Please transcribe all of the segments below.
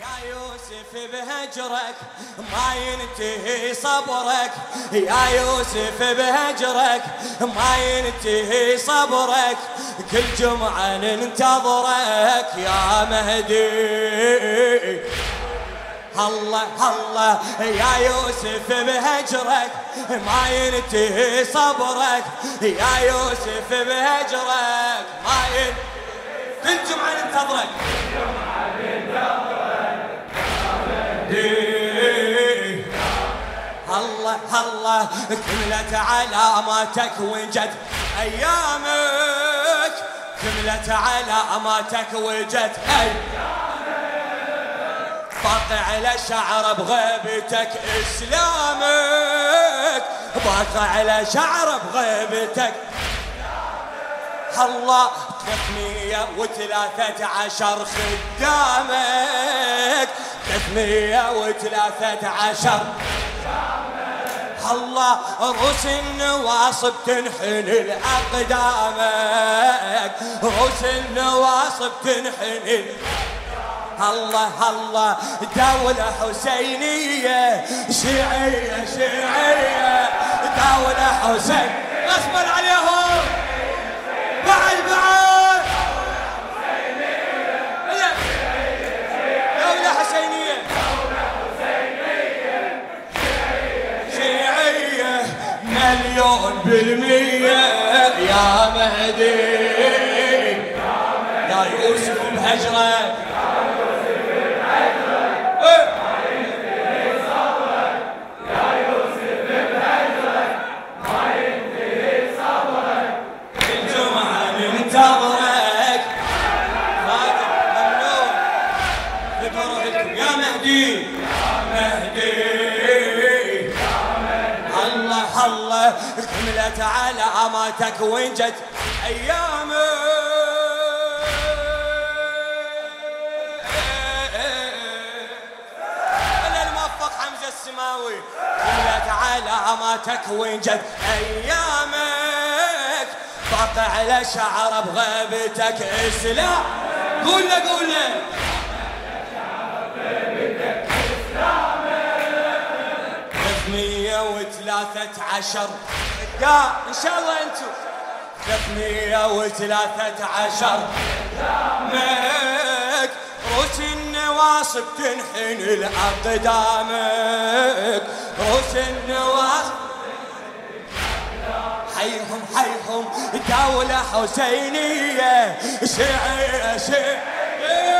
يا يوسف بهجرك ما ينتهي صبرك. يا يوسف بهجرك ما ينتهي صبرك. كل جمعة ننتظرك يا مهدي. الله الله يا يوسف بهجرك ما ينتهي صبرك. يا يوسف بهجرك ما ينتهي كل جمعة ننتظرك. الله الله كملت علاماتك وجت ايامك كملت علاماتك وجت ايامك باقي على شعر بغيبتك اسلامك باقي على شعر بغيبتك الله ثلاثمية وثلاثة عشر خدامك ثلاثمية وثلاثة عشر الله رؤوس النواصب تنحن لأقدامك رؤوس النواصب تنحن الله الله دولة حسينية شيعية شيعية دولة حسين غصبا عليهم بالمية يا مهدي يا يوسف بهجرك كملت علاماتك وين جت ايامك انا الموفق حمزه السماوي. كملت علاماتك وين جت ايامك باقي على شعر بغيبتك اسلام قول له قول له. ثلاثمية وثلاثة عشر. يا إن شاء الله أنتم. ثلاثمية وثلاثة عشر. مك روس النواصب تنحن لأقدامك روس النواصب حيهم حيهم دولة حسينية. شيعية شيعية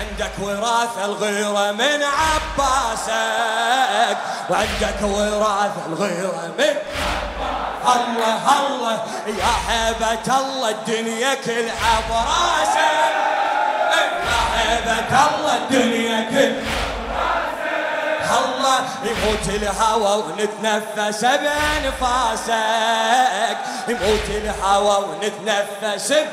عندك وراثة الغيرة من عباسك، وعندك وراثة الغيرة من الله الله يا هبة الله، الدنيا كلها براسك يا هبة الله، الدنيا كلها الله يموت الهوى ونتنفس بانفاسك يموت الهوى ونتنفس ب-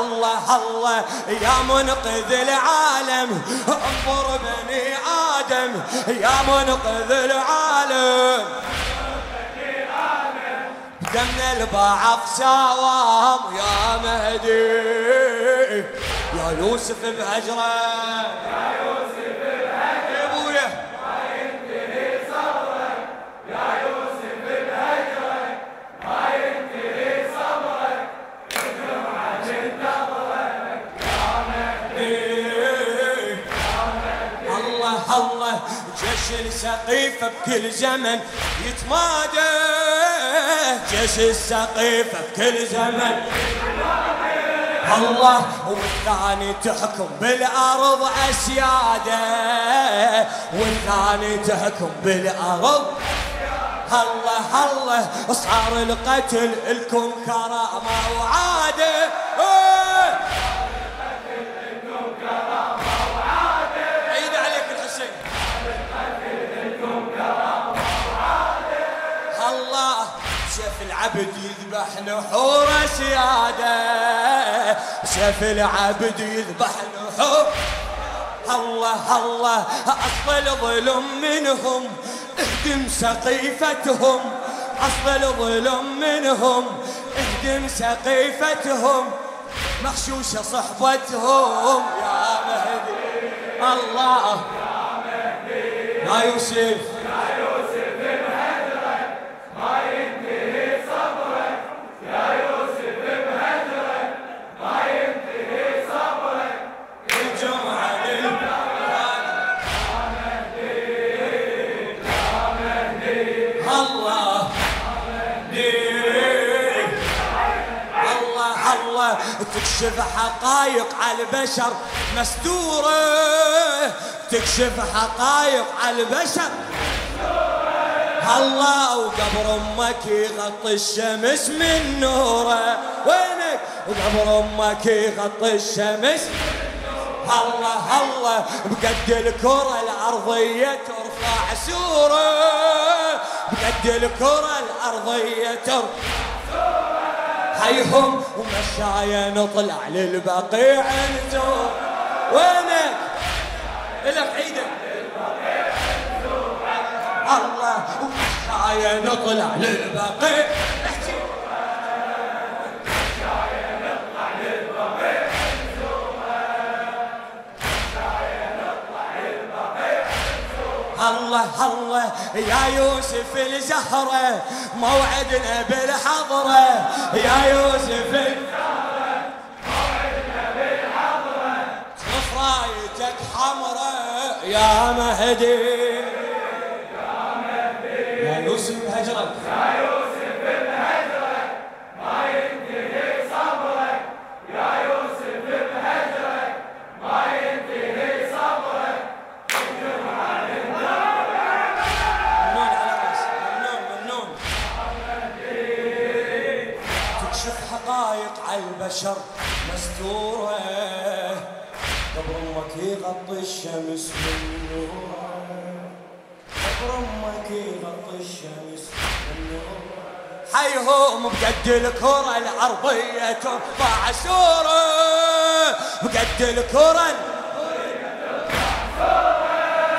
الله الله يا منقذ العالم، انظر بني ادم يا منقذ العالم. دمنا البعض ساوام يا مهدي، يا يوسف بهجره يا يوسف بهجره السقيفة بكل زمن يتمادى جيش السقيفة بكل زمن الله والثاني تحكم بالأرض أسيادة والثاني تحكم بالأرض الله الله صار القتل لكم كرامة وعادة يذبح نحور سيادة سيف العبد يذبح نحور الله الله أصل الظلم منهم، اهدم سقيفتهم. أصل الظلم منهم، اهدم سقيفتهم. مخشوشة صحبتهم. يا مهدي، الله. يا مهدي. ما يوسف على البشر مستورة. تكشف حقائق على البشر. الله وقبر امك يغطي الشمس من نوره. وينك؟ وقبر امك يغطي الشمس. الله الله بقد الكرة الأرضية ترفع سورة بقد الكرة الأرضية ترفع سورة حيهم ومشايا نطلع للبقيع نزور وينك الك عيدك الله ومشايا نطلع للبقيع الله الله. يا يوسف الزهرة موعدنا بالحضرة يا يوسف الزهرة موعدنا بالحضرة شوف رايتك حمرة يا مهدي. يا يوسف، هجرك. يا يوسف الهجرة على البشر مستورة قبر امك يغطي الشمس من نوره قبر امك يغطي الشمس من نوره حيهم بقد الكرة الأرضية ترفع سورة بقد الكرة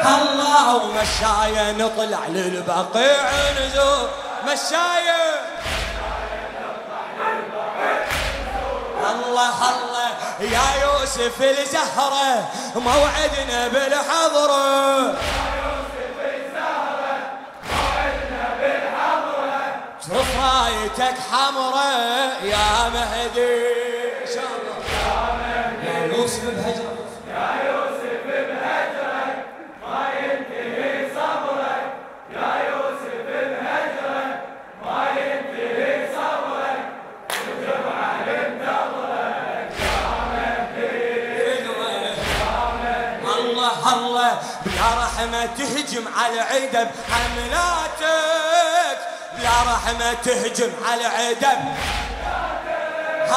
الله ومشايا نطلع للبقيع نزور. مشايا الله الله. يا يوسف الزهرة موعدنا بالحضرة شوف رايتك حمرة يا مهدي. تهجم على عدب حملاتك؟ بلا رحمة تهجم على عدب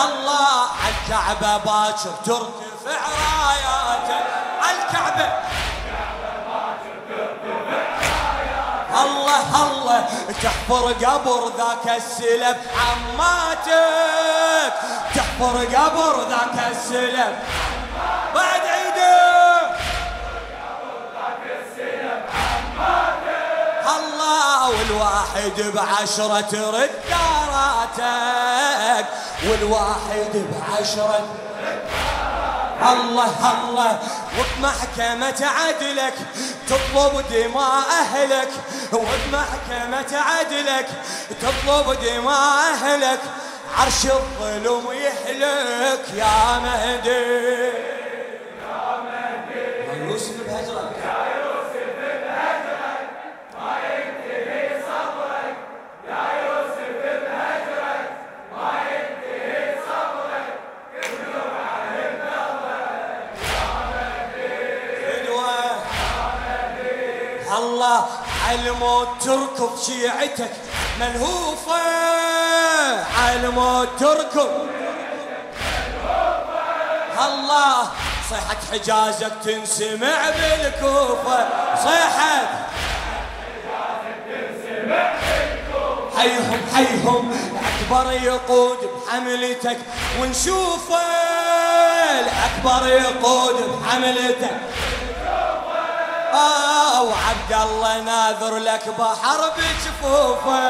الله. على الكعبة باكر ترتفع راياتك على الكعبة. الله الله. تحفر قبر ذاك السلب عماتك. تحفر قبر ذاك السلب بعد الله والواحد بعشرة ترد داراتك والواحد بعشرة الله الله، وبمحكمة عدلك تطلب دماء أهلك. وبمحكمة عدلك تطلب دماء أهلك. عرش الظلم يحلك يا مهدي. فدوة الله عالموت تركض شيعتك ملهوفة. عالموت تركض الله صيحة حجازك تنسمع بالكوفة. صيحة حيهم حيهم، الأكبر يقود بحملتك ونشوفه. الأكبر يقود بحملتك. وعبد الله ناذر لك بحر بجفوفه.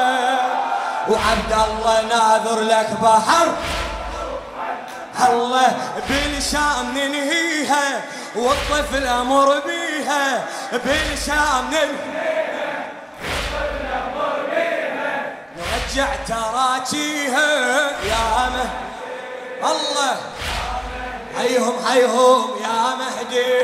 وعبد الله ناذر لك بحر. الله بالشام ننهيها والطفل امر بيها. بالشام ننهيها. نرجع تراجيها. يا مه الله. حيهم حيهم يا مهدي.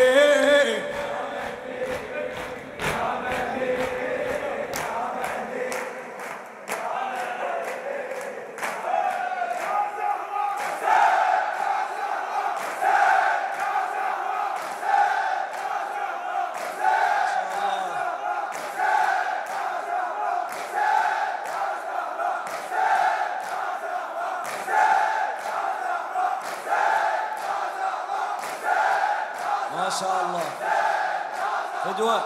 شاء الله فدوة